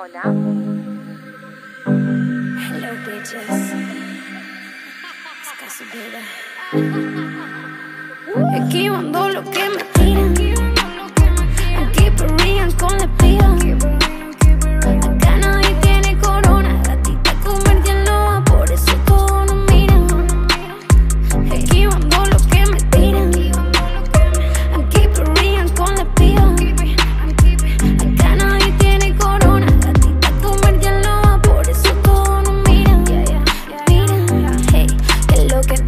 Hola. Hello, bitches. Vida. Esquivando lo que me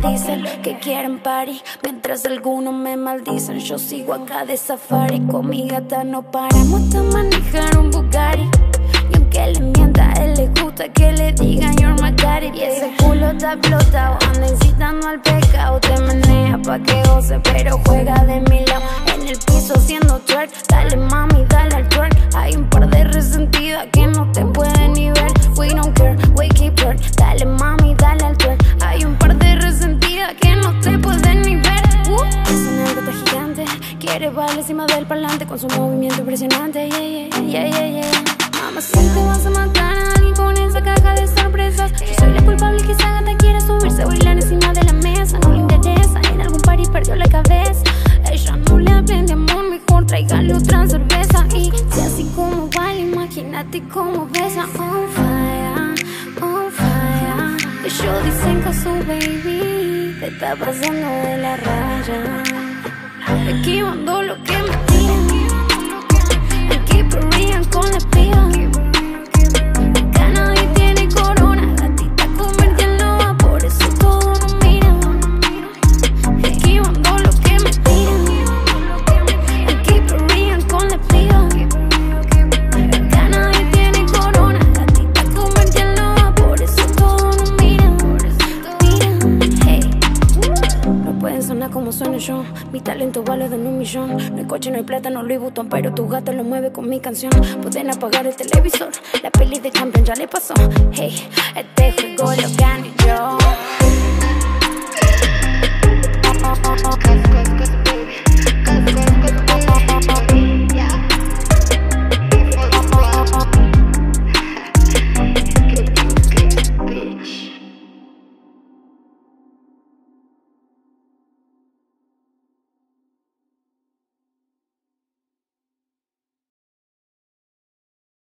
dicen que quieren party. Mientras algunos me maldicen, yo sigo acá de safari. Con mi gata no paramos hasta manejar un Bugatti. Y aunque le mienta, él le gusta que le digan you're my daddy. Y ese culo está explotado, anda incitando al pecado. Te menea pa' que goce, pero juega de mi lado. En el piso haciendo twerk, dale mami, quiere bailar encima del parlante con su movimiento impresionante. Yeah, yeah, yeah, yeah, yeah. Mamá, si te vas a matar a alguien con esa caja de sorpresas. Yo soy la culpable que esa gata quiere subirse a bailar encima de la mesa. No le interesa, en algún party perdió la cabeza. Ella no le aprende amor, mejor tráigale otra cerveza. Y si así como baila, imagínate cómo besa. On fire, on fire. Ellos dicen que su baby te está pasando de la raya. Esquivando lo que como sueno yo. Mi talento vale de un millón. No hay coche, no hay plata, no Louis Vuitton, pero tu gata lo mueve con mi canción. Pueden apagar el televisor. La peli de Champion ya le pasó. Hey, este juego lo